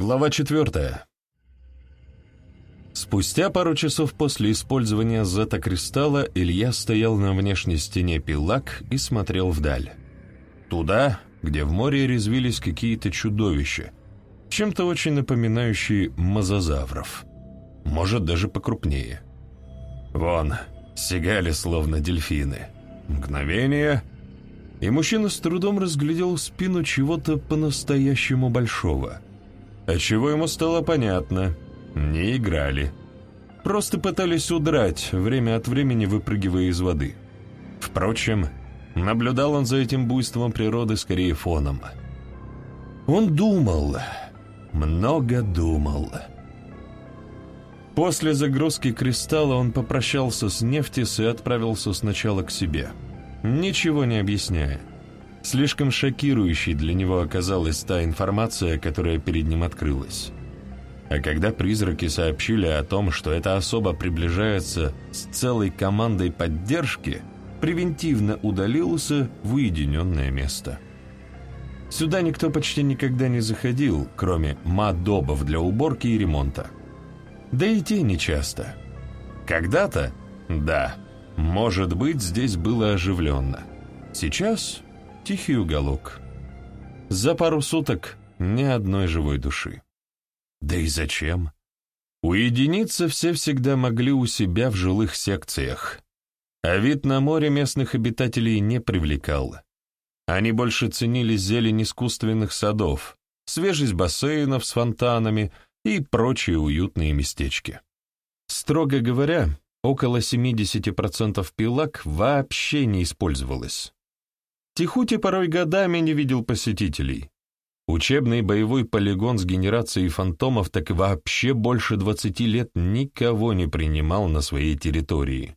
Глава четвертая. Спустя пару часов после использования зета-кристалла Илья стоял на внешней стене пилак и смотрел вдаль. Туда, где в море резвились какие-то чудовища, чем-то очень напоминающие мозазавров. Может, даже покрупнее. Вон, сигали словно дельфины. Мгновение, и мужчина с трудом разглядел спину чего-то по-настоящему большого. А чего ему стало понятно — не играли. Просто пытались удрать, время от времени выпрыгивая из воды. Впрочем, наблюдал он за этим буйством природы скорее фоном. Он думал, много думал. После загрузки кристалла он попрощался с Нефтис и отправился сначала к себе, ничего не объясняя. Слишком шокирующей для него оказалась та информация, которая перед ним открылась. А когда призраки сообщили о том, что эта особа приближается с целой командой поддержки, превентивно удалился в уединенное место. Сюда никто почти никогда не заходил, кроме мадобов для уборки и ремонта. Да и те нечасто. Когда-то, да, может быть, здесь было оживленно. Сейчас тихий уголок. За пару суток ни одной живой души. Да и зачем? Уединиться все всегда могли у себя в жилых секциях, а вид на море местных обитателей не привлекал. Они больше ценили зелень искусственных садов, свежесть бассейнов с фонтанами и прочие уютные местечки. Строго говоря, около 70% пилак вообще не использовалось. Тихути порой годами не видел посетителей, Учебный боевой полигон с генерацией фантомов так вообще больше 20 лет никого не принимал на своей территории.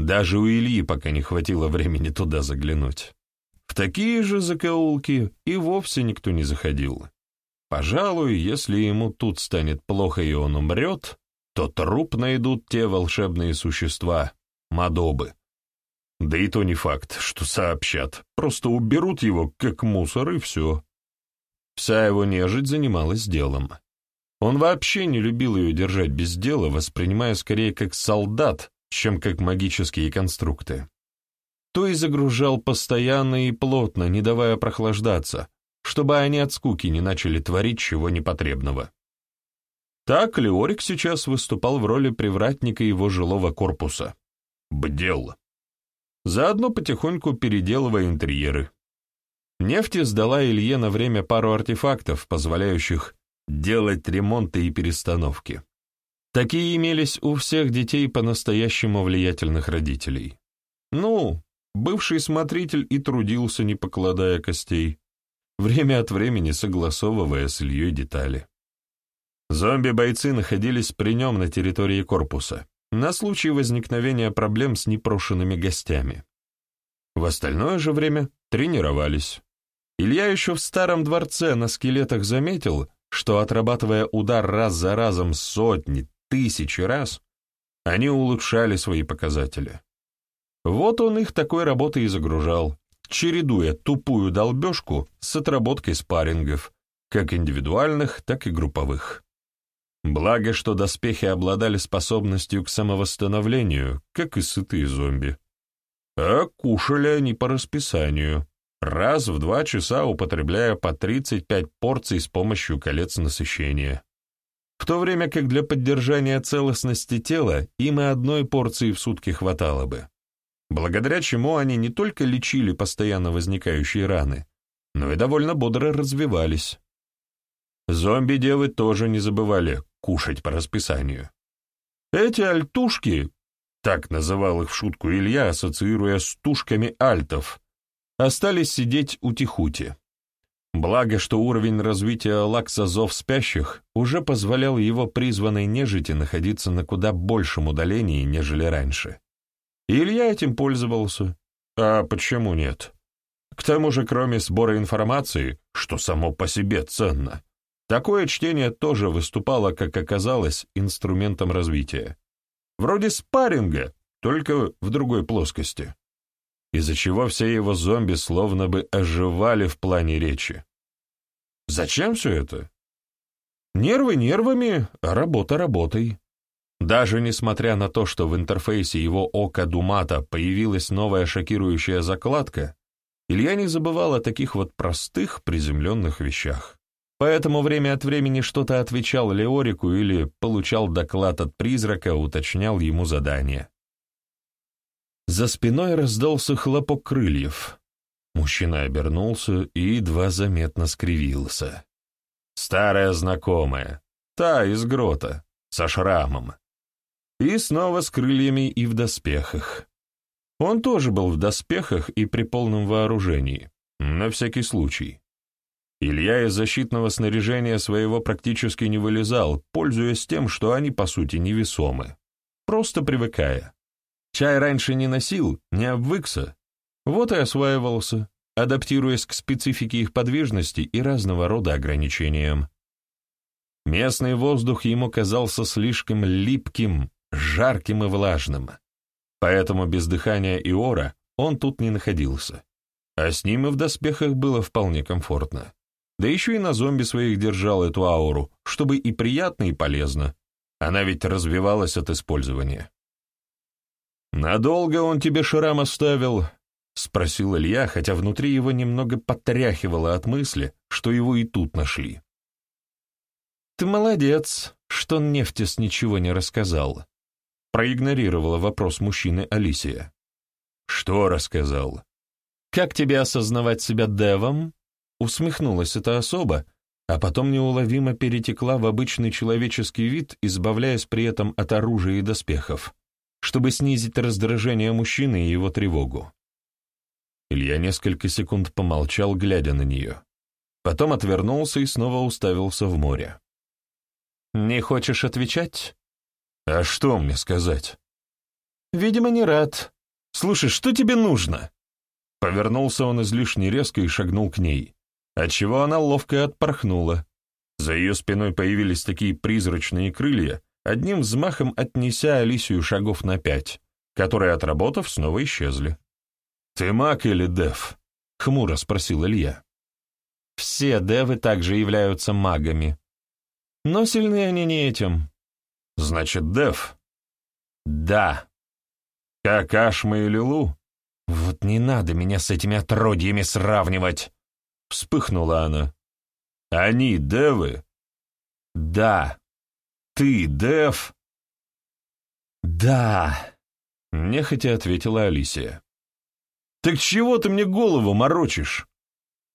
Даже у Ильи пока не хватило времени туда заглянуть. В такие же закоулки и вовсе никто не заходил. Пожалуй, если ему тут станет плохо и он умрет, то труп найдут те волшебные существа, мадобы. Да и то не факт, что сообщат, просто уберут его, как мусор, и все. Вся его нежить занималась делом. Он вообще не любил ее держать без дела, воспринимая скорее как солдат, чем как магические конструкты. То и загружал постоянно и плотно, не давая прохлаждаться, чтобы они от скуки не начали творить чего непотребного. Так Леорик сейчас выступал в роли привратника его жилого корпуса. Бдел. Заодно потихоньку переделывая интерьеры. Нефти сдала Илье на время пару артефактов, позволяющих делать ремонты и перестановки. Такие имелись у всех детей по-настоящему влиятельных родителей. Ну, бывший смотритель и трудился, не покладая костей, время от времени согласовывая с Ильей детали. Зомби-бойцы находились при нем на территории корпуса, на случай возникновения проблем с непрошенными гостями. В остальное же время тренировались. Илья еще в старом дворце на скелетах заметил, что, отрабатывая удар раз за разом сотни, тысячи раз, они улучшали свои показатели. Вот он их такой работой и загружал, чередуя тупую долбежку с отработкой спаррингов, как индивидуальных, так и групповых. Благо, что доспехи обладали способностью к самовосстановлению, как и сытые зомби. А кушали они по расписанию раз в два часа употребляя по 35 порций с помощью колец насыщения. В то время как для поддержания целостности тела им и одной порции в сутки хватало бы. Благодаря чему они не только лечили постоянно возникающие раны, но и довольно бодро развивались. Зомби-девы тоже не забывали кушать по расписанию. Эти альтушки, так называл их в шутку Илья, ассоциируя с тушками альтов, остались сидеть у Тихути. Благо, что уровень развития лаксозов спящих уже позволял его призванной нежити находиться на куда большем удалении, нежели раньше. Илья этим пользовался. А почему нет? К тому же, кроме сбора информации, что само по себе ценно, такое чтение тоже выступало, как оказалось, инструментом развития. Вроде спарринга, только в другой плоскости из-за чего все его зомби словно бы оживали в плане речи. Зачем все это? Нервы нервами, а работа работой. Даже несмотря на то, что в интерфейсе его ока Думата появилась новая шокирующая закладка, Илья не забывал о таких вот простых, приземленных вещах. Поэтому время от времени что-то отвечал Леорику или получал доклад от призрака, уточнял ему задание. За спиной раздался хлопок крыльев. Мужчина обернулся и едва заметно скривился. Старая знакомая, та из грота, со шрамом. И снова с крыльями и в доспехах. Он тоже был в доспехах и при полном вооружении, на всякий случай. Илья из защитного снаряжения своего практически не вылезал, пользуясь тем, что они, по сути, невесомы, просто привыкая. Чай раньше не носил, не обвыкся, вот и осваивался, адаптируясь к специфике их подвижности и разного рода ограничениям. Местный воздух ему казался слишком липким, жарким и влажным, поэтому без дыхания и ора он тут не находился, а с ним и в доспехах было вполне комфортно. Да еще и на зомби своих держал эту ауру, чтобы и приятно, и полезно. Она ведь развивалась от использования. «Надолго он тебе шрам оставил?» — спросил Илья, хотя внутри его немного потряхивало от мысли, что его и тут нашли. «Ты молодец, что Нефтис ничего не рассказал», — проигнорировала вопрос мужчины Алисия. «Что рассказал?» «Как тебе осознавать себя девом?» Усмехнулась эта особа, а потом неуловимо перетекла в обычный человеческий вид, избавляясь при этом от оружия и доспехов, чтобы снизить раздражение мужчины и его тревогу. Илья несколько секунд помолчал, глядя на нее. Потом отвернулся и снова уставился в море. «Не хочешь отвечать?» «А что мне сказать?» «Видимо, не рад. Слушай, что тебе нужно?» Повернулся он излишне резко и шагнул к ней, отчего она ловко отпорхнула. За ее спиной появились такие призрачные крылья, одним взмахом отнеся Алисию шагов на пять, которые, отработав, снова исчезли. «Ты маг или дев?» — хмуро спросил Илья. «Все девы также являются магами. Но сильны они не этим». «Значит, дев?» «Да». «Как Ашма и Лилу?» «Вот не надо меня с этими отродьями сравнивать!» Вспыхнула она. «Они девы?» «Да». «Ты дев?» «Да», — нехотя ответила Алисия. «Так чего ты мне голову морочишь?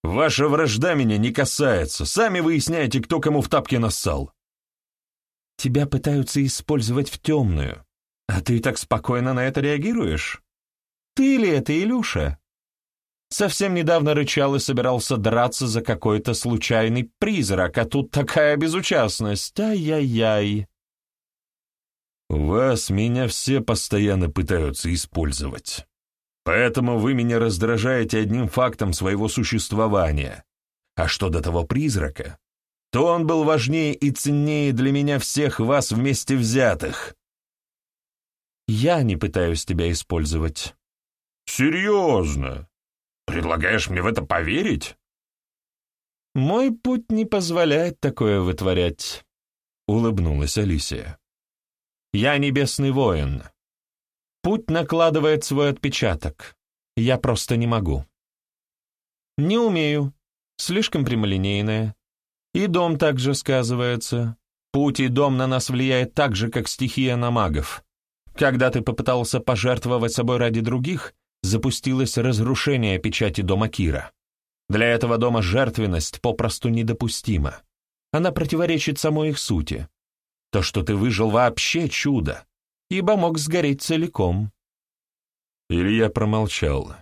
Ваша вражда меня не касается. Сами выясняете, кто кому в тапке нассал». «Тебя пытаются использовать в темную, а ты так спокойно на это реагируешь? Ты ли это, Илюша?» Совсем недавно рычал и собирался драться за какой-то случайный призрак, а тут такая безучастность. Ай-яй-яй. «Вас меня все постоянно пытаются использовать», Поэтому вы меня раздражаете одним фактом своего существования. А что до того призрака, то он был важнее и ценнее для меня всех вас вместе взятых. Я не пытаюсь тебя использовать. Серьезно? Предлагаешь мне в это поверить? Мой путь не позволяет такое вытворять, — улыбнулась Алисия. Я небесный воин. Путь накладывает свой отпечаток. Я просто не могу. Не умею. Слишком прямолинейная. И дом также сказывается. Путь и дом на нас влияет так же, как стихия на магов. Когда ты попытался пожертвовать собой ради других, запустилось разрушение печати дома Кира. Для этого дома жертвенность попросту недопустима. Она противоречит самой их сути. То, что ты выжил, вообще чудо ибо мог сгореть целиком. Илья промолчал.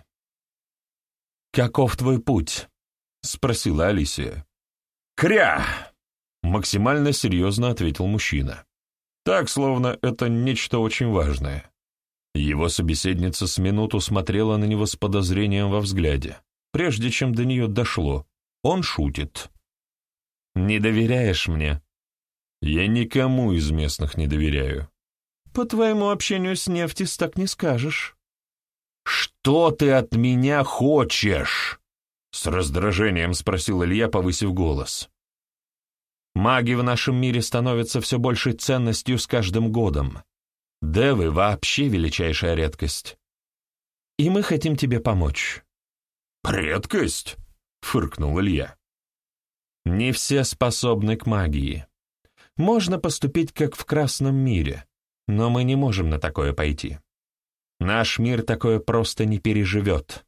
«Каков твой путь?» — спросила Алисия. «Кря!» — максимально серьезно ответил мужчина. Так, словно это нечто очень важное. Его собеседница с минуту смотрела на него с подозрением во взгляде, прежде чем до нее дошло. Он шутит. «Не доверяешь мне?» «Я никому из местных не доверяю. По твоему общению с Нефтис так не скажешь. «Что ты от меня хочешь?» — с раздражением спросил Илья, повысив голос. Маги в нашем мире становятся все большей ценностью с каждым годом. Девы вообще величайшая редкость. И мы хотим тебе помочь». «Редкость?» — фыркнул Илья. «Не все способны к магии. Можно поступить, как в Красном мире, но мы не можем на такое пойти. Наш мир такое просто не переживет.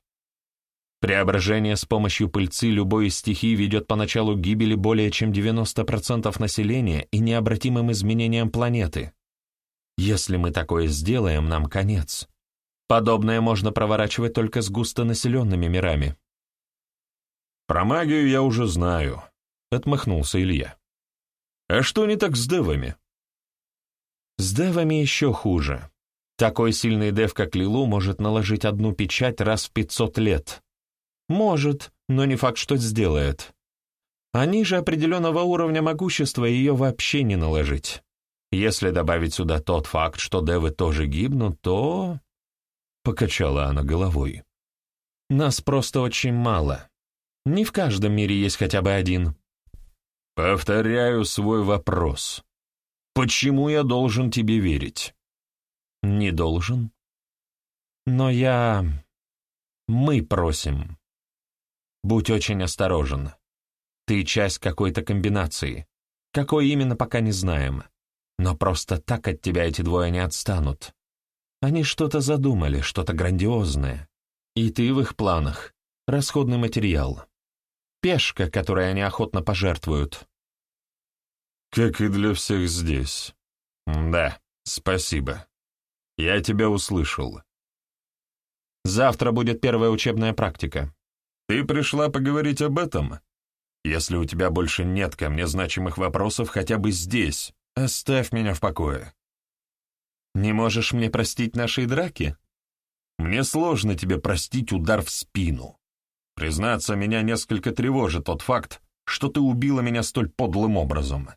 Преображение с помощью пыльцы любой из стихий ведет поначалу к гибели более чем 90% населения и необратимым изменениям планеты. Если мы такое сделаем, нам конец. Подобное можно проворачивать только с густонаселенными мирами. «Про магию я уже знаю», — отмахнулся Илья. «А что не так с девами?» «С девами еще хуже. Такой сильный дев, как Лилу, может наложить одну печать раз в 500 лет. Может, но не факт, что сделает. А ниже определенного уровня могущества ее вообще не наложить. Если добавить сюда тот факт, что девы тоже гибнут, то... Покачала она головой. Нас просто очень мало. Не в каждом мире есть хотя бы один. Повторяю свой вопрос. Почему я должен тебе верить? Не должен. Но я... Мы просим. Будь очень осторожен. Ты часть какой-то комбинации. Какой именно, пока не знаем. Но просто так от тебя эти двое не отстанут. Они что-то задумали, что-то грандиозное. И ты в их планах — расходный материал. Пешка, которой они охотно пожертвуют. Как и для всех здесь. Да, спасибо. Я тебя услышал. Завтра будет первая учебная практика. Ты пришла поговорить об этом? Если у тебя больше нет ко мне значимых вопросов хотя бы здесь, оставь меня в покое. Не можешь мне простить нашей драки? Мне сложно тебе простить удар в спину. Признаться, меня несколько тревожит тот факт, что ты убила меня столь подлым образом.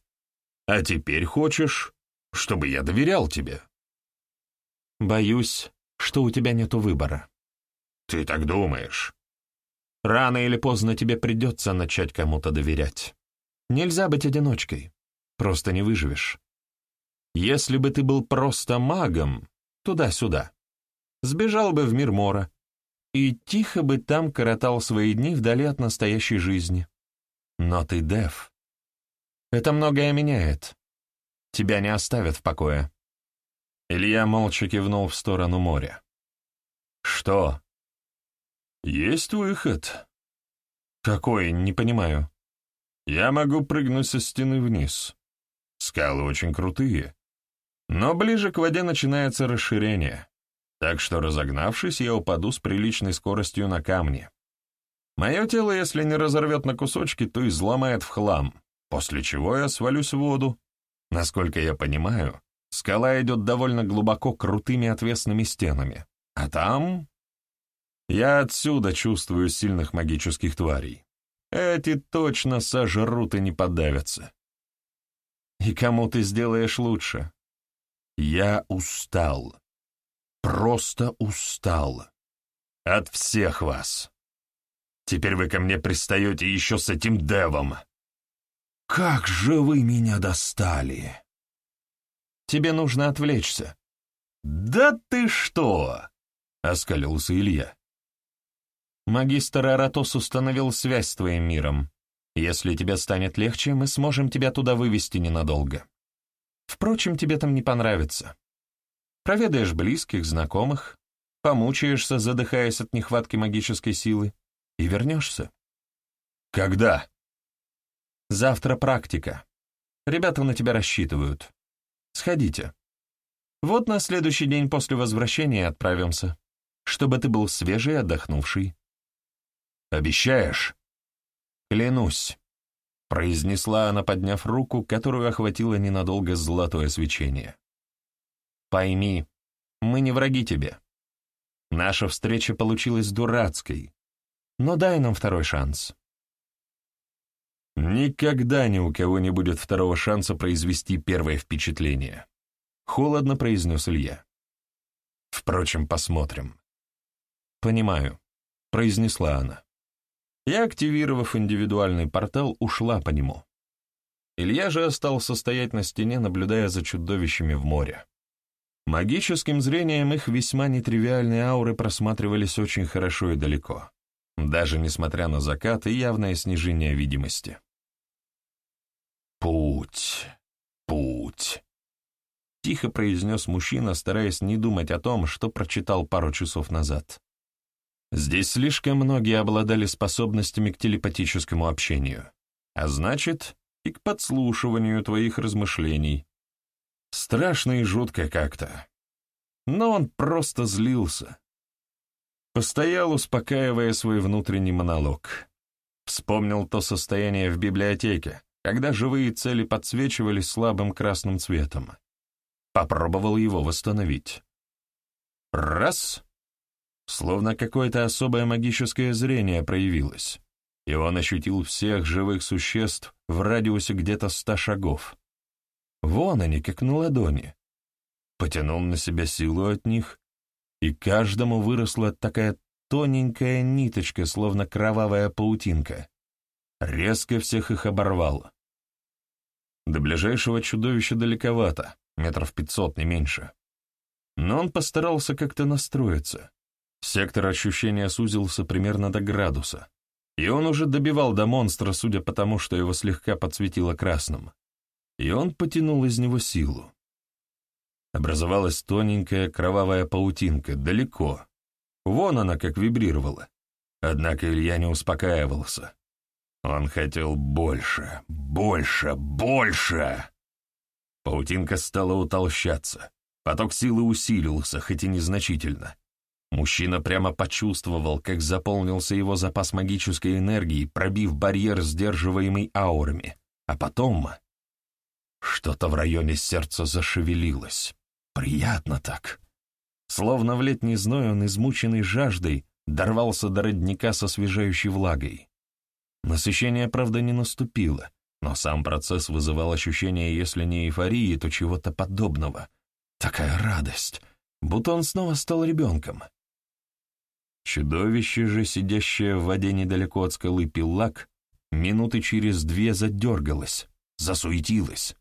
А теперь хочешь, чтобы я доверял тебе? Боюсь, что у тебя нету выбора. Ты так думаешь? Рано или поздно тебе придется начать кому-то доверять. Нельзя быть одиночкой. Просто не выживешь. Если бы ты был просто магом, туда-сюда, сбежал бы в мир Мора и тихо бы там коротал свои дни вдали от настоящей жизни. Но ты дев. Это многое меняет. Тебя не оставят в покое. Илья молча кивнул в сторону моря. «Что?» «Есть выход». «Какой? Не понимаю». «Я могу прыгнуть со стены вниз. Скалы очень крутые. Но ближе к воде начинается расширение, так что, разогнавшись, я упаду с приличной скоростью на камни. Мое тело, если не разорвет на кусочки, то изломает в хлам, после чего я свалюсь в воду. Насколько я понимаю, скала идет довольно глубоко крутыми отвесными стенами, а там я отсюда чувствую сильных магических тварей. Эти точно сожрут и не подавятся. И кому ты сделаешь лучше? Я устал. Просто устал. От всех вас. Теперь вы ко мне пристаете еще с этим девом. Как же вы меня достали! Тебе нужно отвлечься. Да ты что? — оскалился Илья. Магистр Аратос установил связь с твоим миром. Если тебе станет легче, мы сможем тебя туда вывести ненадолго. Впрочем, тебе там не понравится. Проведаешь близких, знакомых, помучаешься, задыхаясь от нехватки магической силы, и вернешься. Когда? Завтра практика. Ребята на тебя рассчитывают. Сходите. Вот на следующий день после возвращения отправимся, чтобы ты был свежий и отдохнувший. Обещаешь?» «Клянусь», — произнесла она, подняв руку, которую охватило ненадолго золотое свечение. «Пойми, мы не враги тебе. Наша встреча получилась дурацкой, но дай нам второй шанс». «Никогда ни у кого не будет второго шанса произвести первое впечатление», — холодно произнес Илья. «Впрочем, посмотрим». «Понимаю», — произнесла она. Я, активировав индивидуальный портал, ушла по нему. Илья же остался стоять на стене, наблюдая за чудовищами в море. Магическим зрением их весьма нетривиальные ауры просматривались очень хорошо и далеко, даже несмотря на закат и явное снижение видимости. «Путь, путь», — тихо произнес мужчина, стараясь не думать о том, что прочитал пару часов назад. Здесь слишком многие обладали способностями к телепатическому общению, а значит, и к подслушиванию твоих размышлений. Страшно и жутко как-то. Но он просто злился. Постоял, успокаивая свой внутренний монолог. Вспомнил то состояние в библиотеке, когда живые цели подсвечивались слабым красным цветом. Попробовал его восстановить. Раз! Словно какое-то особое магическое зрение проявилось и он ощутил всех живых существ в радиусе где-то ста шагов. Вон они, как на ладони. Потянул на себя силу от них, и каждому выросла такая тоненькая ниточка, словно кровавая паутинка. Резко всех их оборвало. До ближайшего чудовища далековато, метров пятьсот, не меньше. Но он постарался как-то настроиться. Сектор ощущения сузился примерно до градуса. И он уже добивал до монстра, судя по тому, что его слегка подсветило красным. И он потянул из него силу. Образовалась тоненькая кровавая паутинка, далеко. Вон она как вибрировала. Однако Илья не успокаивался. Он хотел больше, больше, больше! Паутинка стала утолщаться. Поток силы усилился, хоть и незначительно. Мужчина прямо почувствовал, как заполнился его запас магической энергии, пробив барьер, сдерживаемый аурами. А потом... Что-то в районе сердца зашевелилось. Приятно так. Словно в летний зной он, измученный жаждой, дорвался до родника со освежающей влагой. Насыщение, правда, не наступило, но сам процесс вызывал ощущение, если не эйфории, то чего-то подобного. Такая радость, будто он снова стал ребенком. Чудовище же, сидящее в воде недалеко от скалы Пиллак, минуты через две задергалось, засуетилось.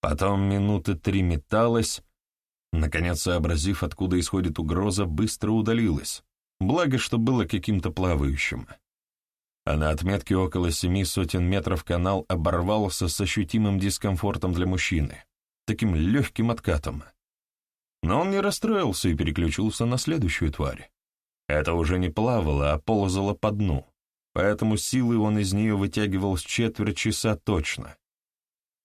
Потом минуты три металось, наконец, сообразив, откуда исходит угроза, быстро удалилось, благо, что было каким-то плавающим. А на отметке около семи сотен метров канал оборвался с ощутимым дискомфортом для мужчины, таким легким откатом. Но он не расстроился и переключился на следующую тварь. Это уже не плавало, а ползало по дну, поэтому силы он из нее вытягивал с четверть часа точно.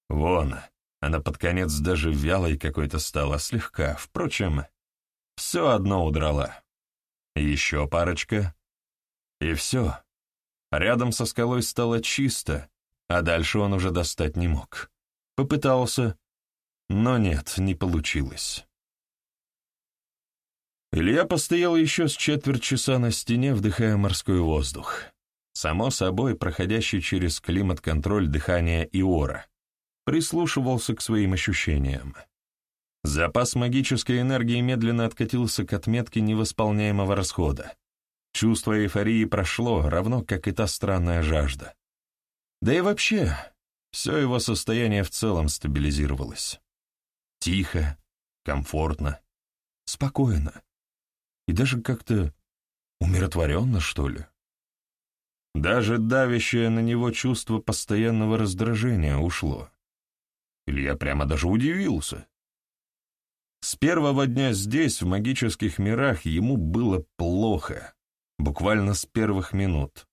Вон, она под конец даже вялой какой-то стала, слегка, впрочем, все одно удрала. Еще парочка, и все. Рядом со скалой стало чисто, а дальше он уже достать не мог. Попытался, но нет, не получилось. Илья постоял еще с четверть часа на стене, вдыхая морской воздух. Само собой, проходящий через климат-контроль дыхания Иора. Прислушивался к своим ощущениям. Запас магической энергии медленно откатился к отметке невосполняемого расхода. Чувство эйфории прошло, равно как и та странная жажда. Да и вообще, все его состояние в целом стабилизировалось. Тихо, комфортно, спокойно и даже как-то умиротворенно, что ли. Даже давящее на него чувство постоянного раздражения ушло. Илья прямо даже удивился. С первого дня здесь, в магических мирах, ему было плохо, буквально с первых минут.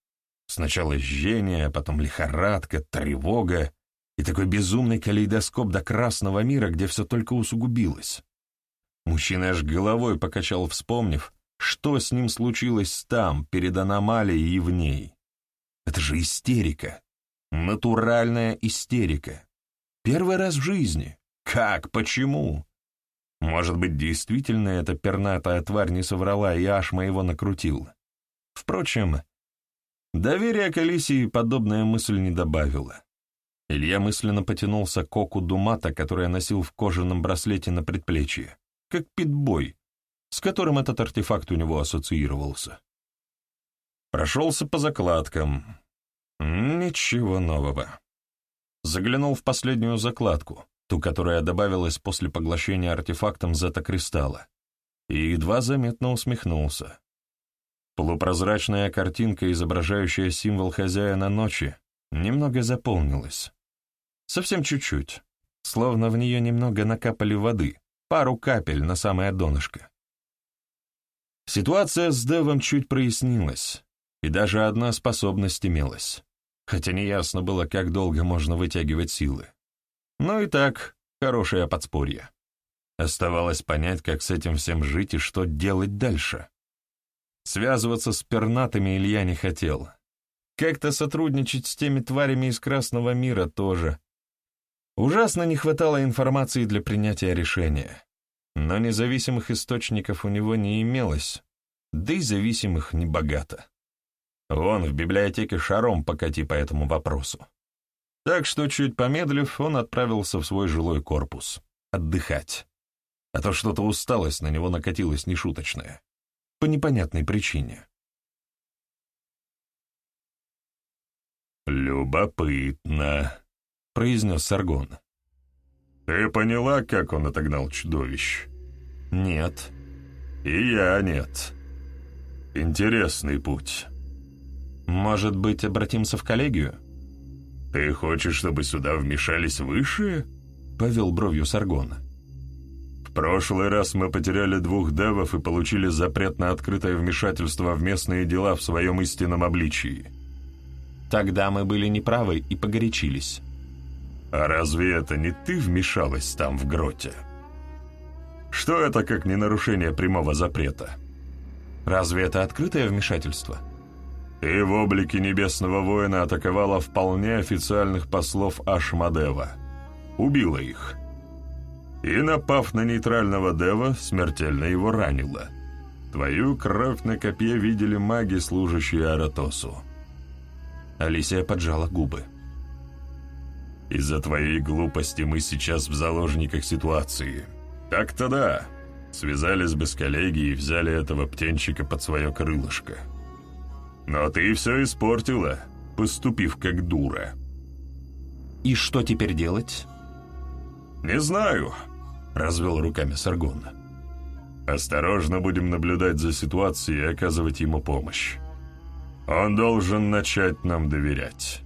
Сначала жжение, а потом лихорадка, тревога и такой безумный калейдоскоп до красного мира, где все только усугубилось. Мужчина аж головой покачал, вспомнив, что с ним случилось там, перед аномалией и в ней. Это же истерика. Натуральная истерика. Первый раз в жизни. Как? Почему? Может быть, действительно эта пернатая тварь не соврала и аж моего накрутил. Впрочем, доверия к Алисии подобная мысль не добавила. Илья мысленно потянулся к оку Думата, который носил в кожаном браслете на предплечье как питбой, с которым этот артефакт у него ассоциировался. Прошелся по закладкам. Ничего нового. Заглянул в последнюю закладку, ту, которая добавилась после поглощения артефактом зета-кристалла, и едва заметно усмехнулся. Полупрозрачная картинка, изображающая символ хозяина ночи, немного заполнилась. Совсем чуть-чуть, словно в нее немного накапали воды, пару капель на самое донышко. Ситуация с Девом чуть прояснилась, и даже одна способность имелась, хотя неясно было, как долго можно вытягивать силы. Но и так, хорошее подспорье. Оставалось понять, как с этим всем жить и что делать дальше. Связываться с пернатыми Илья не хотел. Как-то сотрудничать с теми тварями из Красного мира тоже. Ужасно не хватало информации для принятия решения но независимых источников у него не имелось, да и зависимых не богато. Вон в библиотеке шаром покати по этому вопросу. Так что, чуть помедлив, он отправился в свой жилой корпус. Отдыхать. А то что-то усталость на него накатилась нешуточная. По непонятной причине. «Любопытно», — произнес Саргон. «Ты поняла, как он отогнал чудовищ?» «Нет». «И я нет. Интересный путь». «Может быть, обратимся в коллегию?» «Ты хочешь, чтобы сюда вмешались высшие?» — повел бровью Саргона. «В прошлый раз мы потеряли двух девов и получили запрет на открытое вмешательство в местные дела в своем истинном обличии». «Тогда мы были неправы и погорячились». А разве это не ты вмешалась там в гроте? Что это как не нарушение прямого запрета? Разве это открытое вмешательство? Ты в облике небесного воина атаковала вполне официальных послов Ашмадева. Убила их. И, напав на нейтрального Дева, смертельно его ранила. Твою кровь на копье видели маги, служащие Аратосу. Алисия поджала губы. Из-за твоей глупости мы сейчас в заложниках ситуации. Так-то да. Связались бы с коллегией и взяли этого птенчика под свое крылышко. Но ты все испортила, поступив как дура. И что теперь делать? Не знаю, развел руками Саргон. Осторожно будем наблюдать за ситуацией и оказывать ему помощь. Он должен начать нам доверять.